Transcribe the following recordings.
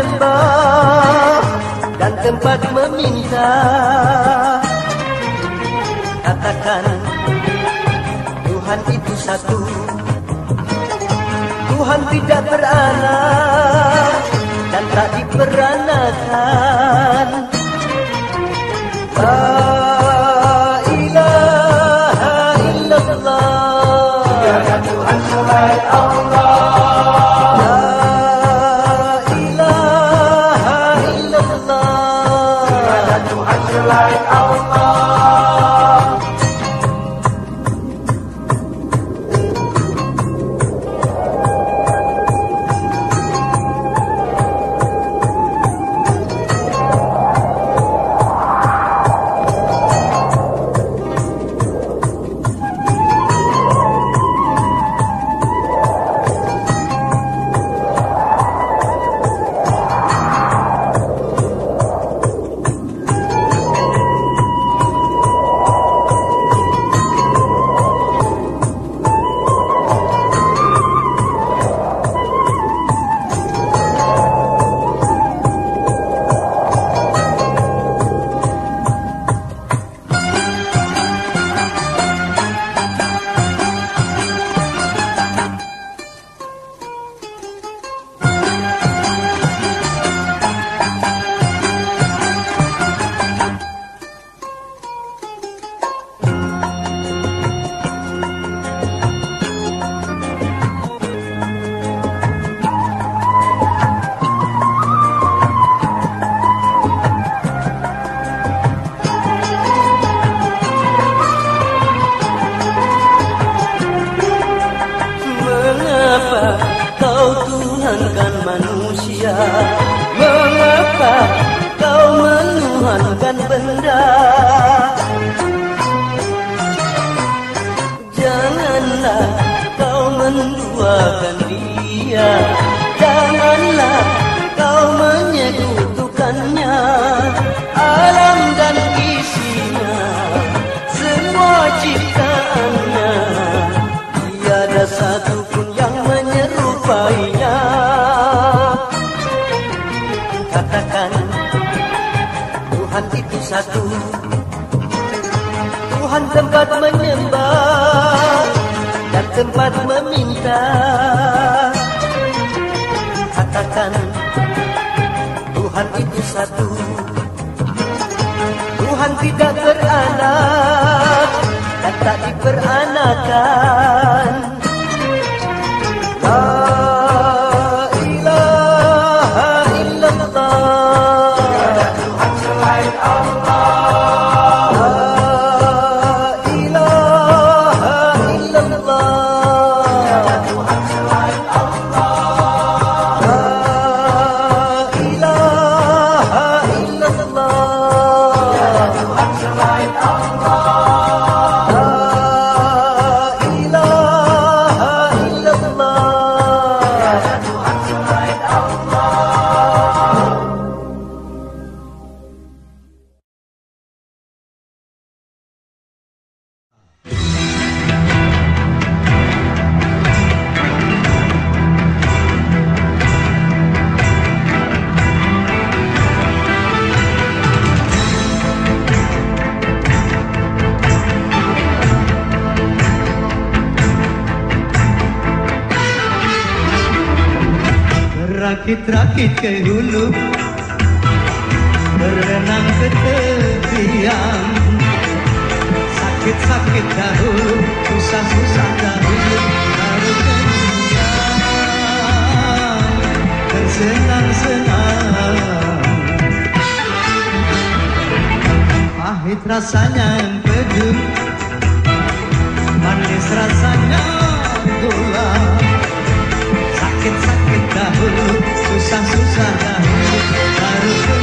menyembah dan tempat meminta. Katakan Tuhan itu satu. Tuhan tidak beranak dan tak diperanakan. menuhankan manusia. Mengapa kau menuhankan benda? Janganlah kau menduakan dia. dapat meminta. Katakan Tuhan itu satu. Tuhan tidak beranak Dan tak diperanakan. Rakit-rakit ke hulu. Berenang ke tepian. Sakit-sakit dahulu Susah-susah dahulu. Baru kenyang Tersenang-senang Pahit rasanya yang pedih. Manis rasanya susah-susah dahulu harus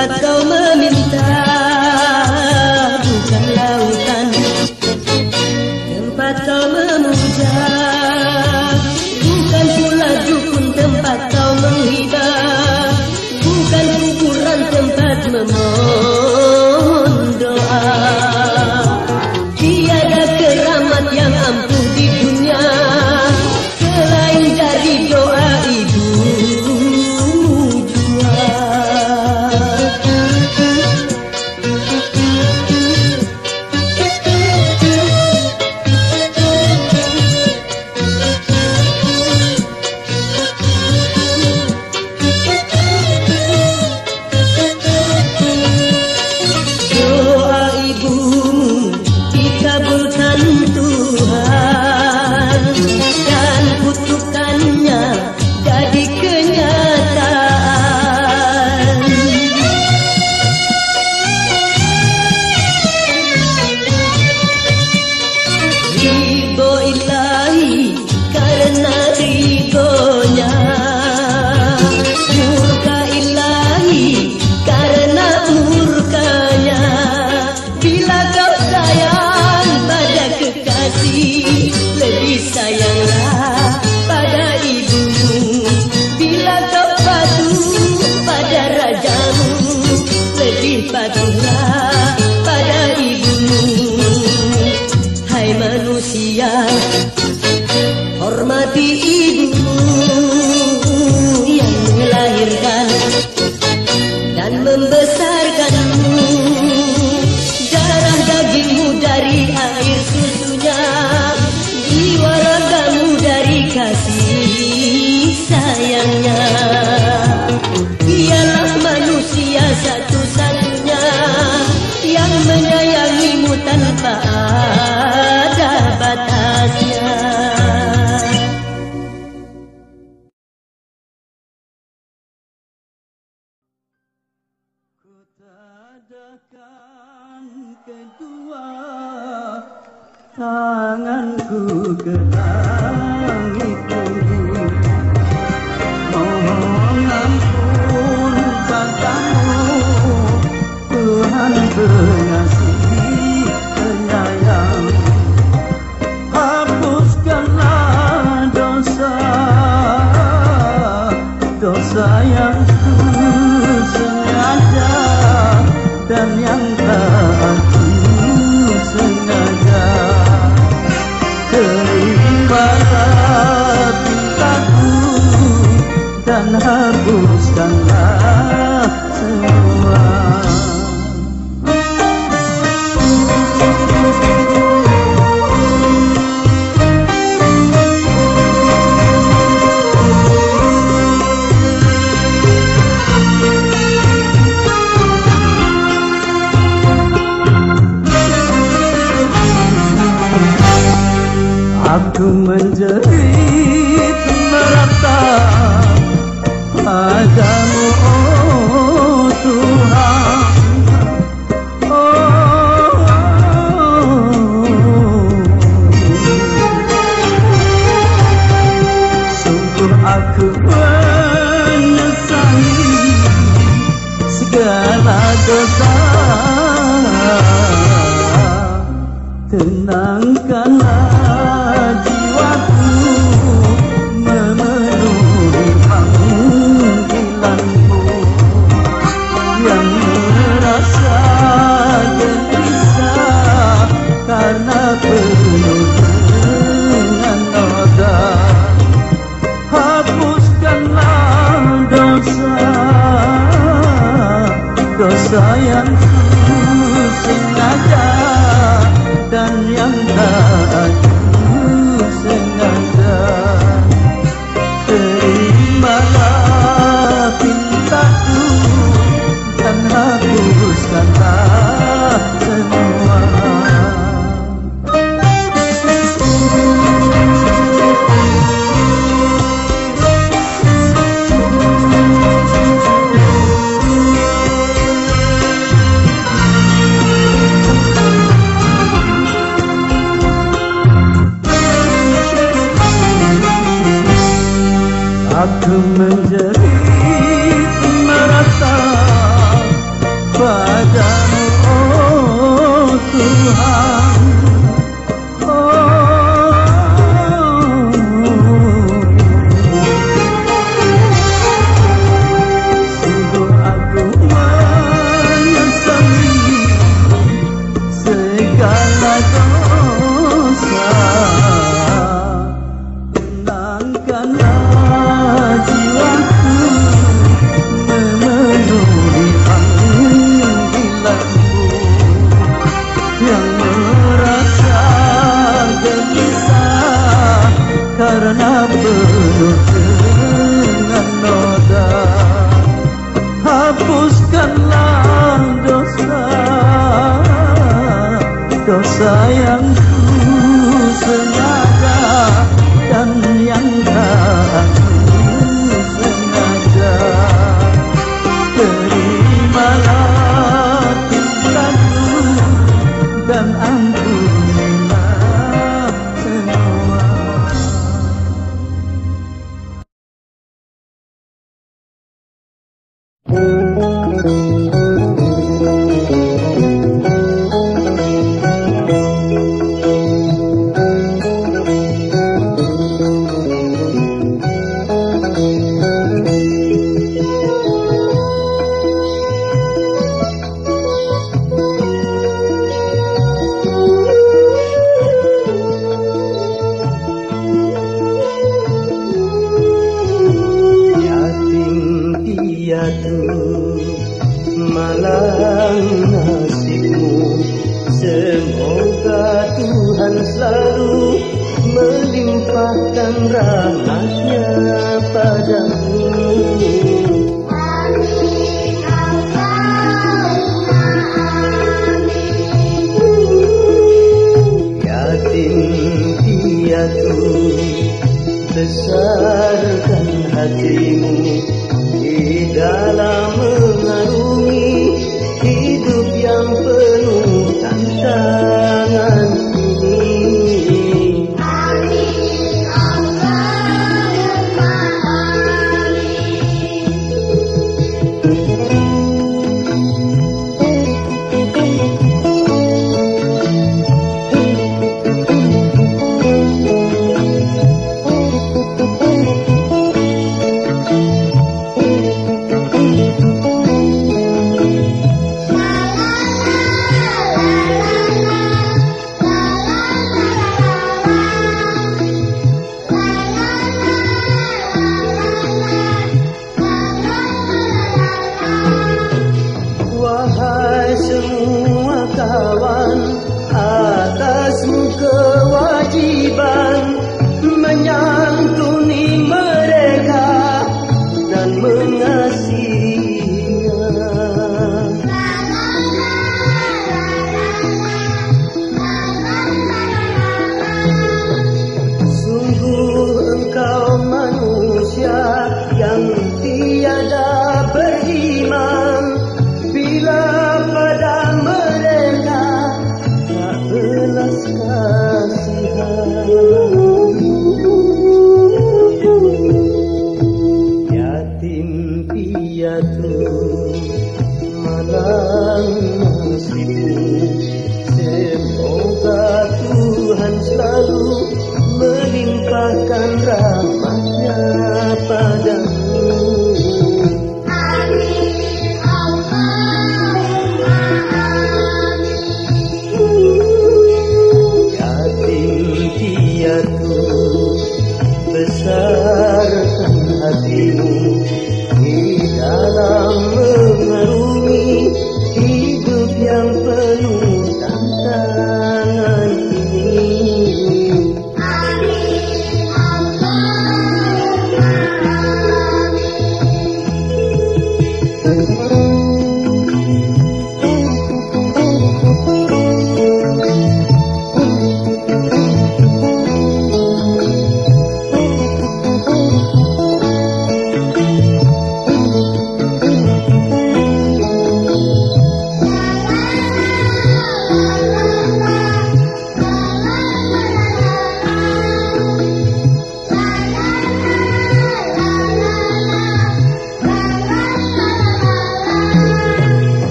I don't know. Tenangkanlah Hapuskanlah dosa dosa yang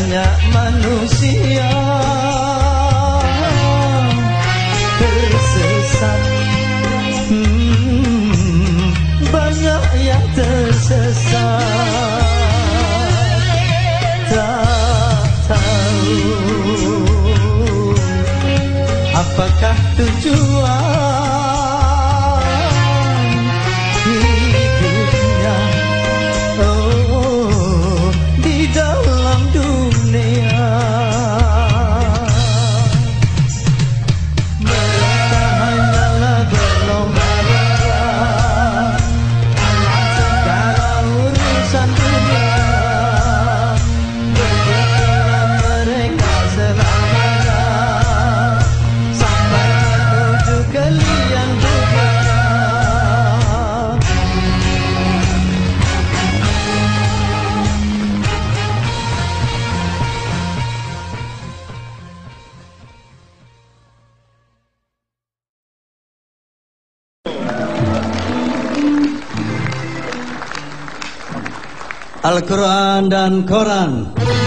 Banyak manusia. Tersesat. Hmm, Banyak yang tersesat Al-Quran dan Quran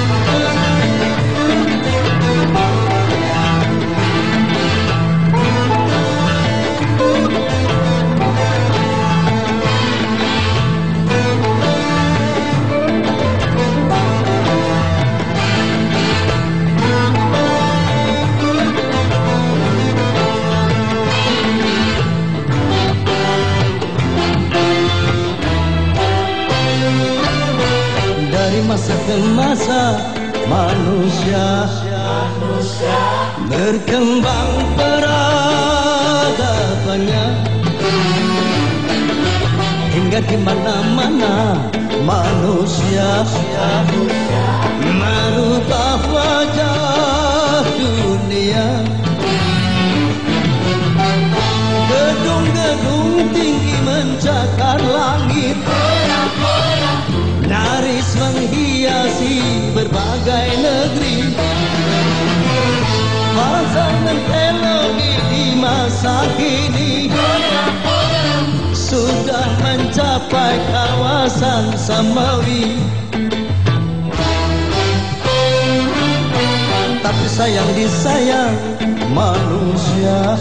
berkembang peradabannya. Hingga di mana-mana manusia merubah wajah dunia. Gedung-gedung tinggi mencakar langit. Nyaris menghiasi berbagai negeri Pasangan teknologi di masa kini. Sudah mencapai kawasan samawi. Tapi sayang disayang manusia.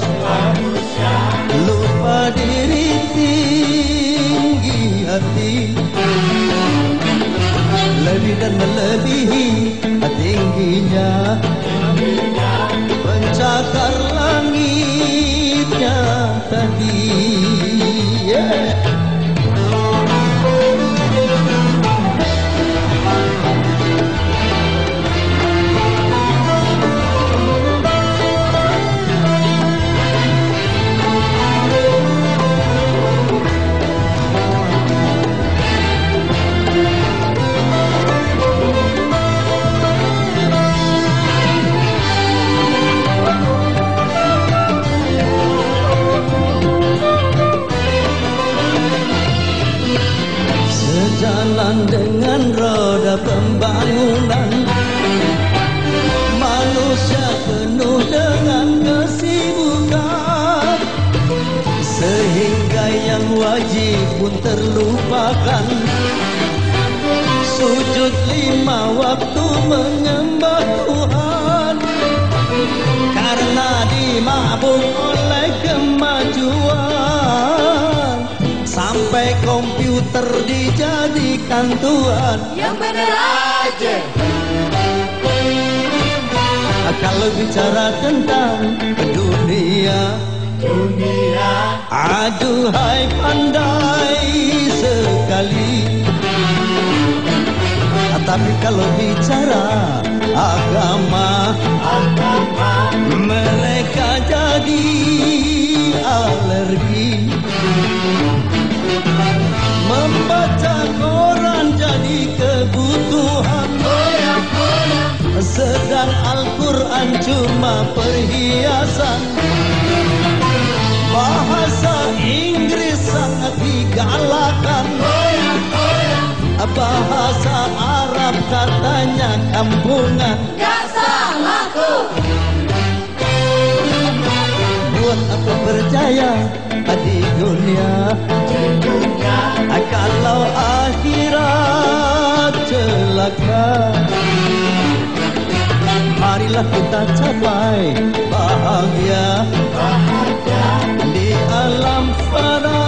Lupa diri tinggi hati. Lebih dan melebihi tingginya pencakar langitnya tadi dengan roda pembangunan. Manusia penuh dengan kesibukan. Sehingga yang wajib pun terlupakan. Sujud lima waktu menyembah Tuhan. Karena dimabuk oleh Sampai komputer dijadikan Tuhan Yang bener aja. Kalau bicara tentang dunia Dunia. Aduhai pandai sekali. Tapi kalau bicara agama Agama. Mereka jadi alergi Membaca koran jadi kebutuhan. Sedang Al-Quran cuma perhiasan. Bahasa Inggris sangat digalakan. Bahasa Arab katanya kampungan. Gak salah tuh. Buat apa percaya di Dunia Kalau akhirat celaka Marilah kita capai bahagia. Bahagia Di alam fana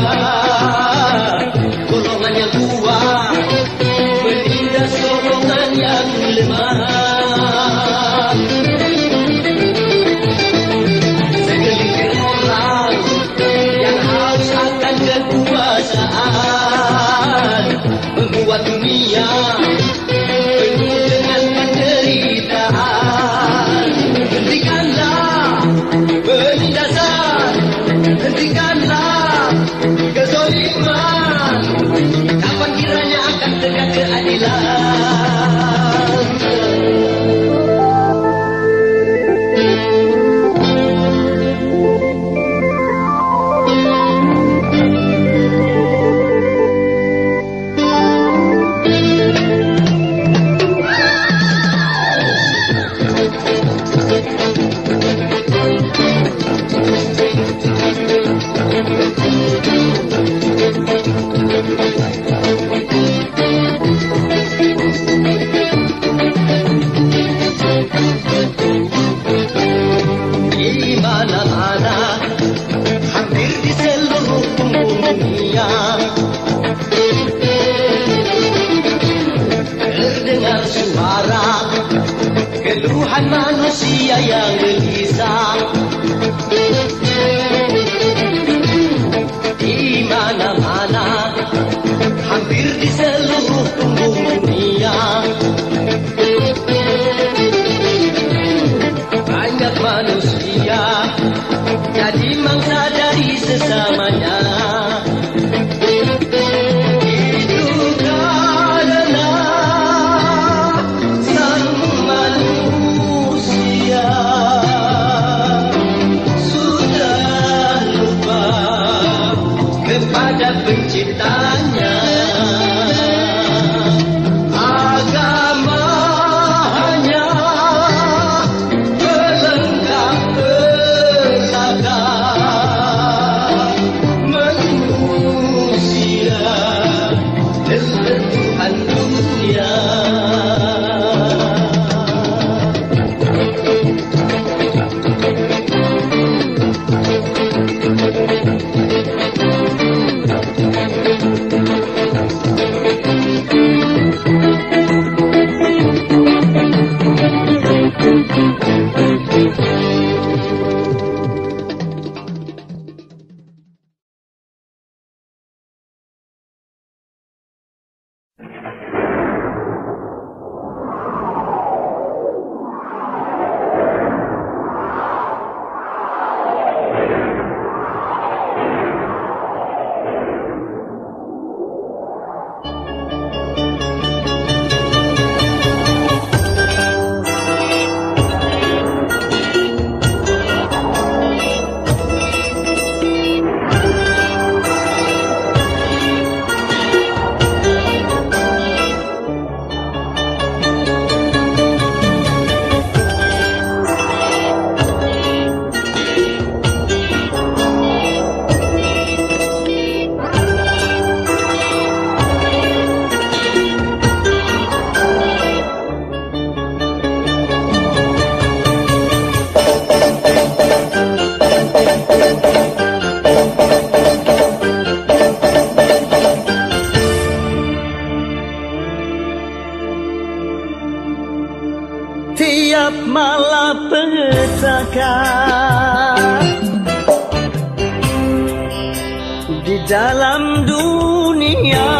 llorar. Manusia siap malam petaka Di dalam dunia.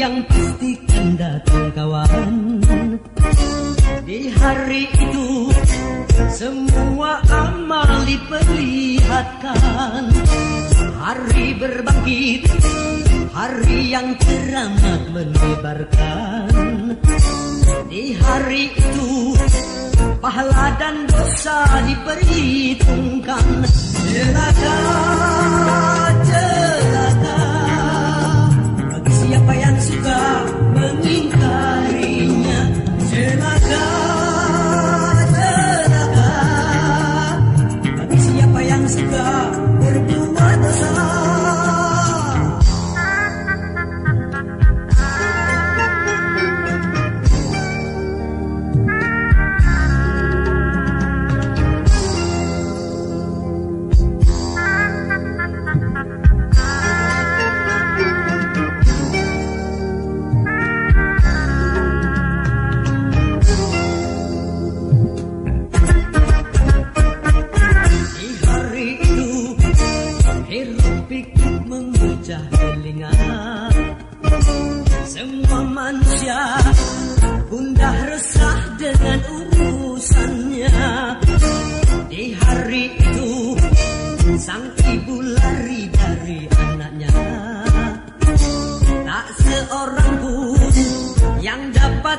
Yang kan datang kawan. Di hari itu semua amal diperlihatkan. Hari berbangkit Hari yang teramat mendebarkan. Di hari itu Pahala dan dosa diperhitungkan. Celaka, celaka suka mengingkarinya Celaka,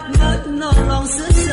nolong sesama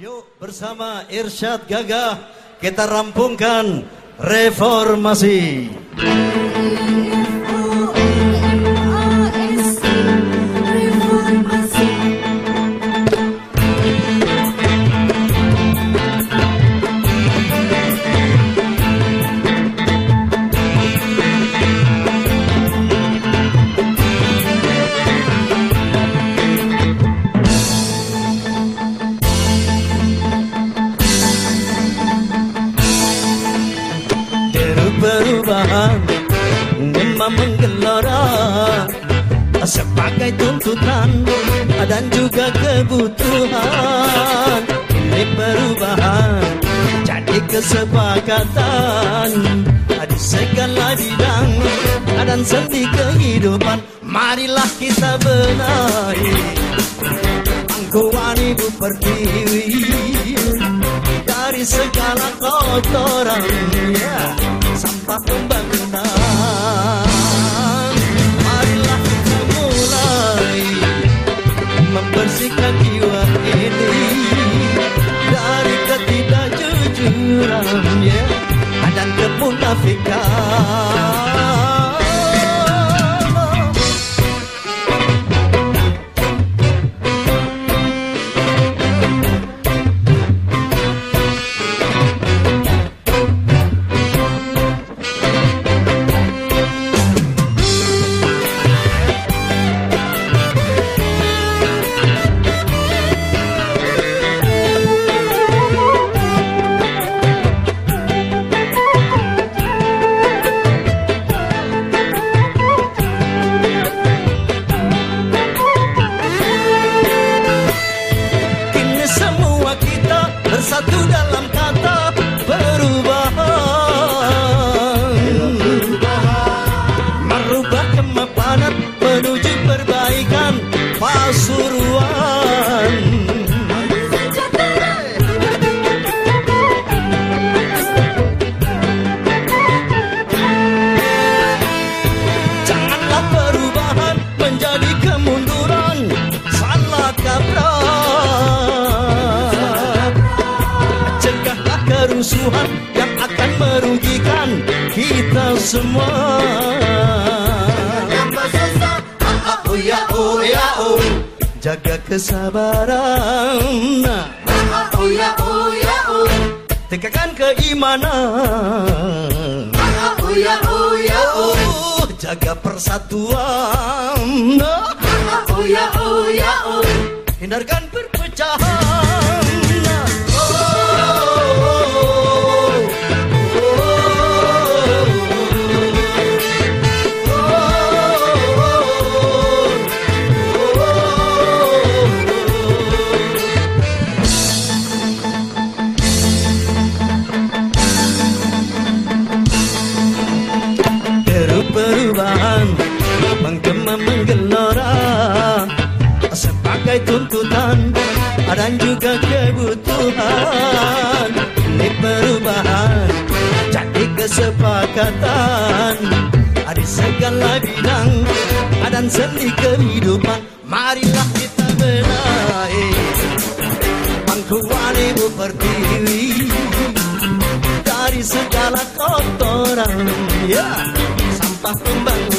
Yuk bersama Irsyad Gagah kita rampungkan reformasi. Kebutuhan. Ini perubahan Jadi kesepakatan. Di segala bidang Dan sendi kehidupan. Marilah kita benahi. Pangkuan ibu pertiwi dari segala kotoran. Sampah pembangunan. Ya, dan kemunafikan. essa tua kesepakatan di segala bidang dan sendi kehidupan. Marilah kita benahi pangkuan ibu pertiwi. Dari segala kotoran ya sampah pembangunan